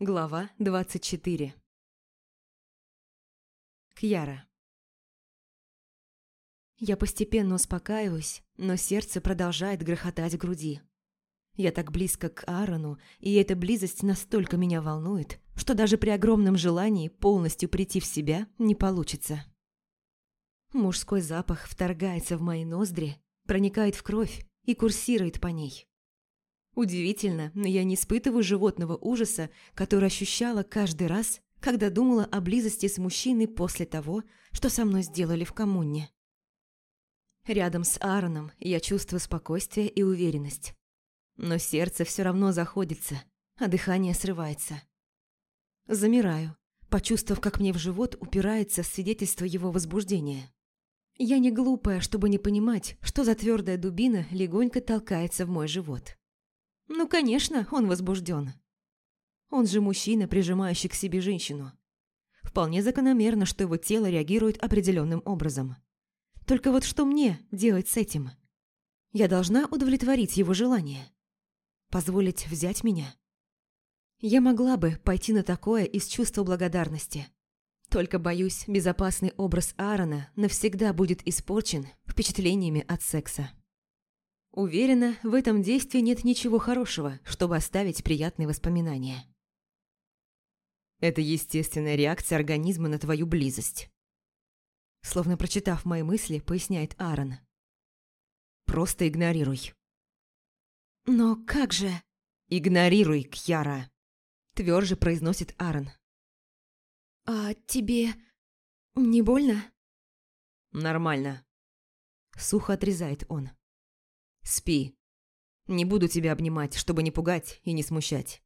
Глава 24 Кьяра Я постепенно успокаиваюсь, но сердце продолжает грохотать в груди. Я так близко к Аарону, и эта близость настолько меня волнует, что даже при огромном желании полностью прийти в себя не получится. Мужской запах вторгается в мои ноздри, проникает в кровь и курсирует по ней. Удивительно, но я не испытываю животного ужаса, который ощущала каждый раз, когда думала о близости с мужчиной после того, что со мной сделали в коммуне. Рядом с Аароном я чувствую спокойствие и уверенность. Но сердце все равно заходится, а дыхание срывается. Замираю, почувствовав, как мне в живот упирается свидетельство его возбуждения. Я не глупая, чтобы не понимать, что за твердая дубина легонько толкается в мой живот. Ну, конечно, он возбужден. Он же мужчина, прижимающий к себе женщину. Вполне закономерно, что его тело реагирует определенным образом. Только вот что мне делать с этим? Я должна удовлетворить его желание. Позволить взять меня? Я могла бы пойти на такое из чувства благодарности. Только, боюсь, безопасный образ Аарона навсегда будет испорчен впечатлениями от секса. Уверена, в этом действии нет ничего хорошего, чтобы оставить приятные воспоминания. Это естественная реакция организма на твою близость. Словно прочитав мои мысли, поясняет Аарон. Просто игнорируй. Но как же? Игнорируй, Кьяра. Тверже произносит Аарон. А тебе не больно? Нормально. Сухо отрезает он. Спи. Не буду тебя обнимать, чтобы не пугать и не смущать.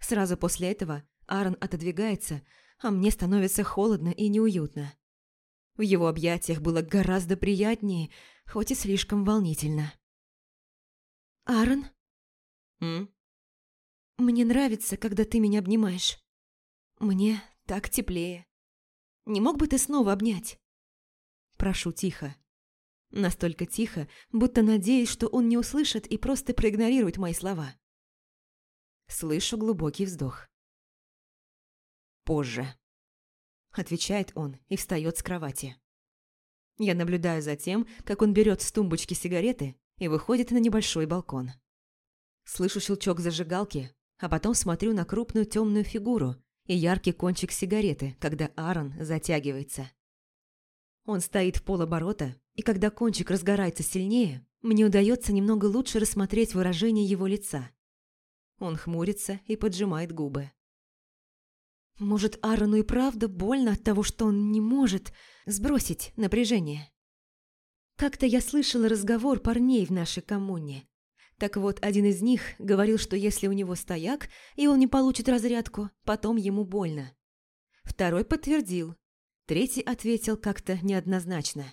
Сразу после этого Аарон отодвигается, а мне становится холодно и неуютно. В его объятиях было гораздо приятнее, хоть и слишком волнительно. «Аарон?» «М?» «Мне нравится, когда ты меня обнимаешь. Мне так теплее. Не мог бы ты снова обнять?» Прошу тихо. Настолько тихо, будто надеюсь, что он не услышит и просто проигнорирует мои слова. Слышу глубокий вздох. «Позже», – отвечает он и встает с кровати. Я наблюдаю за тем, как он берет с тумбочки сигареты и выходит на небольшой балкон. Слышу щелчок зажигалки, а потом смотрю на крупную темную фигуру и яркий кончик сигареты, когда Аарон затягивается. Он стоит в полоборота, и когда кончик разгорается сильнее, мне удается немного лучше рассмотреть выражение его лица. Он хмурится и поджимает губы. Может, Аарону и правда больно от того, что он не может сбросить напряжение? Как-то я слышала разговор парней в нашей коммуне. Так вот, один из них говорил, что если у него стояк, и он не получит разрядку, потом ему больно. Второй подтвердил, Третий ответил как-то неоднозначно.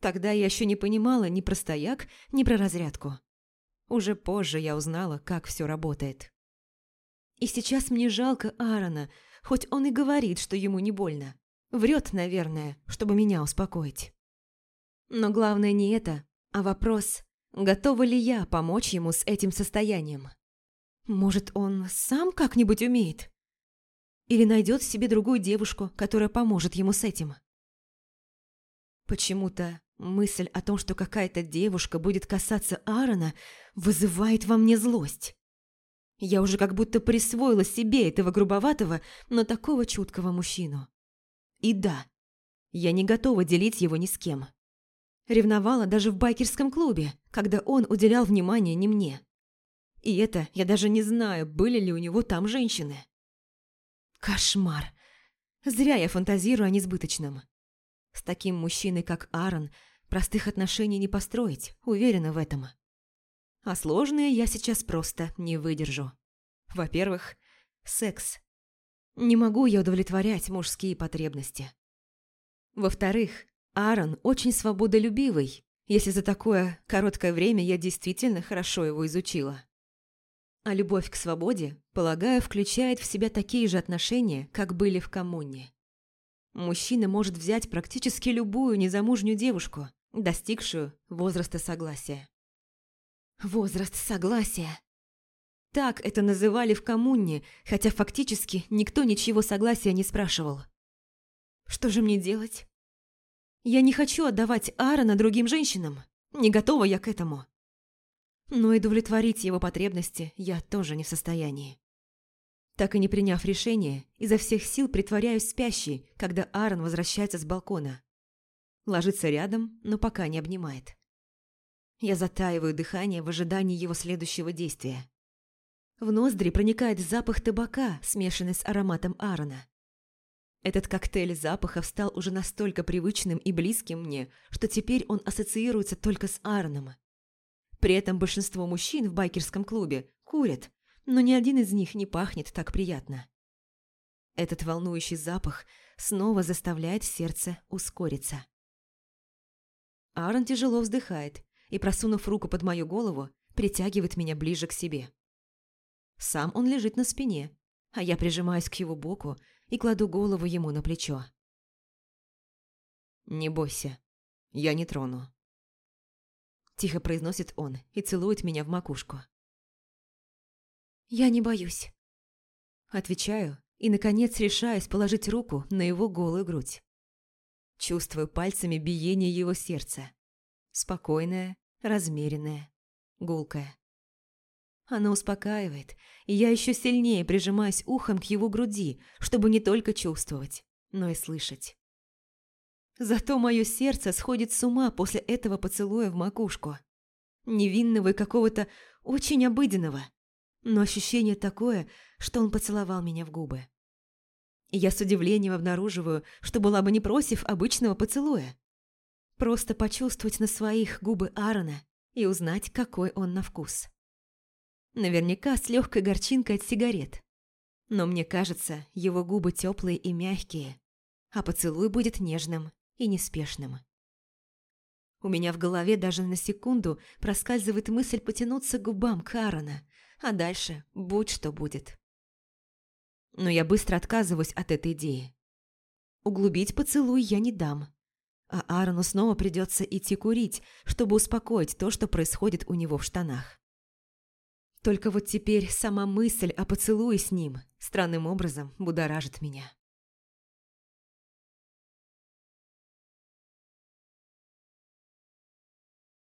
Тогда я еще не понимала ни про стояк, ни про разрядку. Уже позже я узнала, как все работает. И сейчас мне жалко Аарона, хоть он и говорит, что ему не больно. Врет, наверное, чтобы меня успокоить. Но главное не это, а вопрос, готова ли я помочь ему с этим состоянием. Может, он сам как-нибудь умеет? Или найдет себе другую девушку, которая поможет ему с этим. Почему-то мысль о том, что какая-то девушка будет касаться Аарона, вызывает во мне злость. Я уже как будто присвоила себе этого грубоватого, но такого чуткого мужчину. И да, я не готова делить его ни с кем. Ревновала даже в байкерском клубе, когда он уделял внимание не мне. И это я даже не знаю, были ли у него там женщины. Кошмар. Зря я фантазирую о несбыточном. С таким мужчиной, как Аарон, простых отношений не построить, уверена в этом. А сложные я сейчас просто не выдержу. Во-первых, секс. Не могу я удовлетворять мужские потребности. Во-вторых, Аарон очень свободолюбивый, если за такое короткое время я действительно хорошо его изучила. А любовь к свободе, полагаю, включает в себя такие же отношения, как были в коммуне. Мужчина может взять практически любую незамужнюю девушку, достигшую возраста согласия. Возраст согласия. так это называли в коммуне, хотя фактически никто ничего согласия не спрашивал. Что же мне делать? Я не хочу отдавать Аарона другим женщинам. Не готова я к этому. Но и удовлетворить его потребности я тоже не в состоянии. Так и не приняв решение, изо всех сил притворяюсь спящей, когда Аарон возвращается с балкона. Ложится рядом, но пока не обнимает. Я затаиваю дыхание в ожидании его следующего действия. В ноздри проникает запах табака, смешанный с ароматом Аарона. Этот коктейль запахов стал уже настолько привычным и близким мне, что теперь он ассоциируется только с Аароном. При этом большинство мужчин в байкерском клубе курят, но ни один из них не пахнет так приятно. Этот волнующий запах снова заставляет сердце ускориться. Аарон тяжело вздыхает и, просунув руку под мою голову, притягивает меня ближе к себе. Сам он лежит на спине, а я прижимаюсь к его боку и кладу голову ему на плечо. «Не бойся, я не трону», – тихо произносит он и целует меня в макушку. «Я не боюсь», – отвечаю и, наконец, решаюсь положить руку на его голую грудь. Чувствую пальцами биение его сердца. Спокойное, размеренное, гулкое. Оно успокаивает, и я еще сильнее прижимаюсь ухом к его груди, чтобы не только чувствовать, но и слышать. Зато мое сердце сходит с ума после этого поцелуя в макушку. Невинного и какого-то очень обыденного, но ощущение такое, что он поцеловал меня в губы. И я с удивлением обнаруживаю, что была бы не просив обычного поцелуя. Просто почувствовать на своих губы Аарона и узнать, какой он на вкус. Наверняка с легкой горчинкой от сигарет. Но мне кажется, его губы теплые и мягкие, а поцелуй будет нежным и неспешным. У меня в голове даже на секунду проскальзывает мысль потянуться к губам Карана, а дальше будь что будет. Но я быстро отказываюсь от этой идеи. Углубить поцелуй я не дам, а Аарону снова придется идти курить, чтобы успокоить то, что происходит у него в штанах. Только вот теперь сама мысль о поцелуе с ним странным образом будоражит меня.